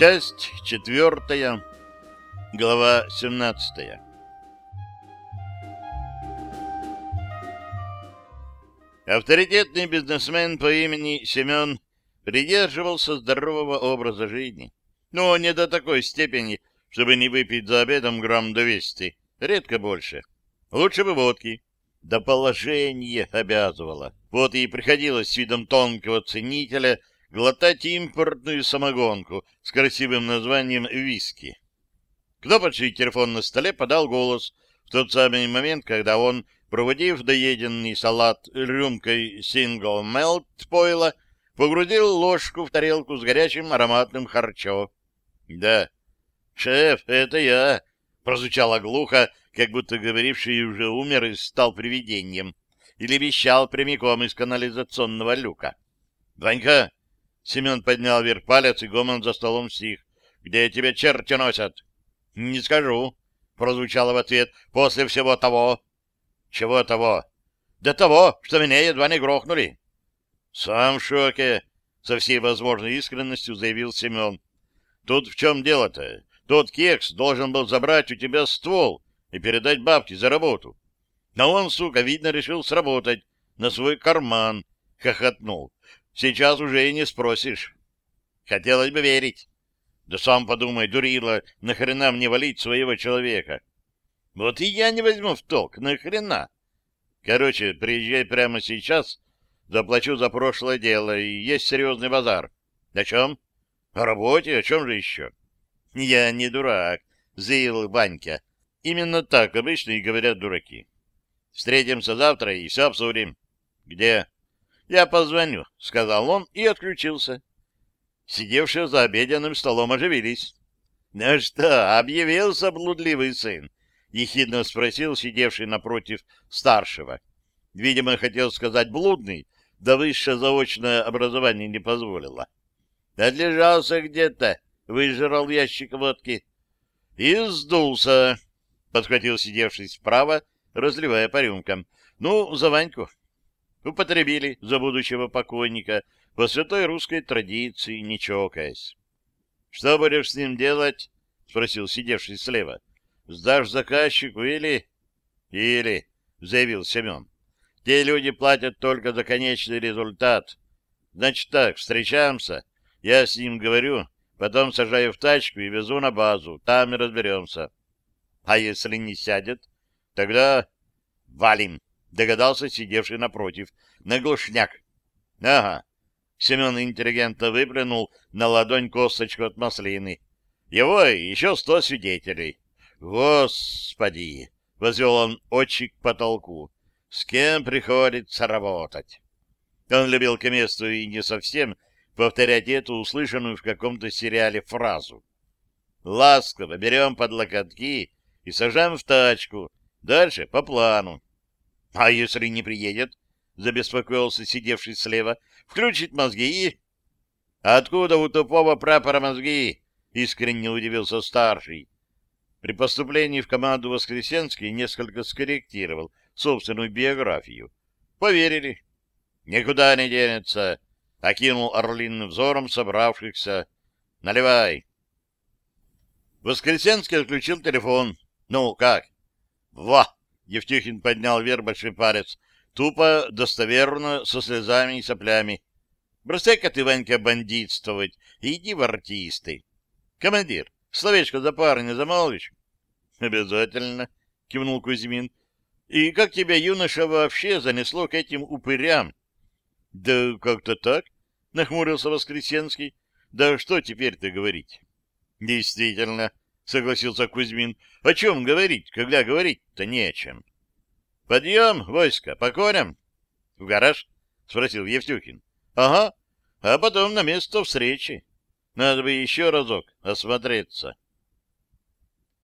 Часть четвертая, глава семнадцатая. Авторитетный бизнесмен по имени Семен придерживался здорового образа жизни, но не до такой степени, чтобы не выпить за обедом грамм двести, редко больше. Лучше бы водки. Да положение обязывало. Вот и приходилось с видом тонкого ценителя глотать импортную самогонку с красивым названием виски. Кнопочный телефон на столе подал голос в тот самый момент, когда он, проводив доеденный салат рюмкой сингл мелт пойла, погрузил ложку в тарелку с горячим ароматным харчо. — Да. — Шеф, это я, — прозвучало глухо, как будто говоривший уже умер и стал привидением, или вещал прямиком из канализационного люка. — Ванька! — Семен поднял вверх палец, и гомон за столом стих. — Где тебя черти носят? — Не скажу, — прозвучало в ответ, — после всего того. — Чего того? — Да того, что меня едва не грохнули. — Сам в шоке, — со всей возможной искренностью заявил Семен. — Тут в чем дело-то? Тот кекс должен был забрать у тебя ствол и передать бабки за работу. Но он, сука, видно, решил сработать на свой карман, — хохотнул. Сейчас уже и не спросишь. Хотелось бы верить. Да сам подумай, дурила, нахрена мне валить своего человека? Вот и я не возьму в толк, нахрена? Короче, приезжай прямо сейчас, заплачу за прошлое дело, и есть серьезный базар. О чем? О работе, о чем же еще? Я не дурак, заявил Ванька. Именно так обычно и говорят дураки. Встретимся завтра и все обсудим. Где? Я позвоню, сказал он и отключился. Сидевшие за обеденным столом оживились. — Ну что, объявился блудливый сын? — ехидно спросил сидевший напротив старшего. Видимо, хотел сказать блудный, да высшее заочное образование не позволило. — Отлежался где-то, выжрал ящик водки. — И сдулся, — подхватил сидевший справа, разливая по рюмкам. — Ну, за Ваньку. Употребили за будущего покойника — по святой русской традиции, не чокаясь. — Что будешь с ним делать? — спросил сидевший слева. — Сдашь заказчику или... — Или, — заявил Семен. — Те люди платят только за конечный результат. Значит так, встречаемся, я с ним говорю, потом сажаю в тачку и везу на базу, там и разберемся. А если не сядет, тогда валим, догадался сидевший напротив, на глушняк. Ага, Семен интеллигентно выплюнул на ладонь косточку от маслины. Его и еще сто свидетелей. Господи! — возвел он очи к потолку. С кем приходится работать? Он любил к месту и не совсем повторять эту услышанную в каком-то сериале фразу. Ласково берем под локотки и сажаем в тачку. Дальше по плану. А если не приедет? Забеспокоился сидевший слева включит мозги и... — Откуда у тупого прапора мозги? — искренне удивился старший. При поступлении в команду Воскресенский несколько скорректировал собственную биографию. Поверили. — Никуда не денется, — окинул орлиным взором собравшихся. — Наливай. Воскресенский отключил телефон. — Ну, как? — Во! — Евтюхин поднял вверх большой палец. Тупо, достоверно, со слезами и соплями. Бросай-ка ты, Ванька, бандитствовать иди в артисты. Командир, словечко за парня замолвишь? Обязательно, кивнул Кузьмин. И как тебя, юноша, вообще занесло к этим упырям? Да как-то так, нахмурился Воскресенский. Да что теперь-то говорить? Действительно, согласился Кузьмин. О чем говорить, когда говорить-то не о чем? Подъем, войско, по коням. В гараж? Спросил Евтюхин. Ага, а потом на место встречи. Надо бы еще разок осмотреться.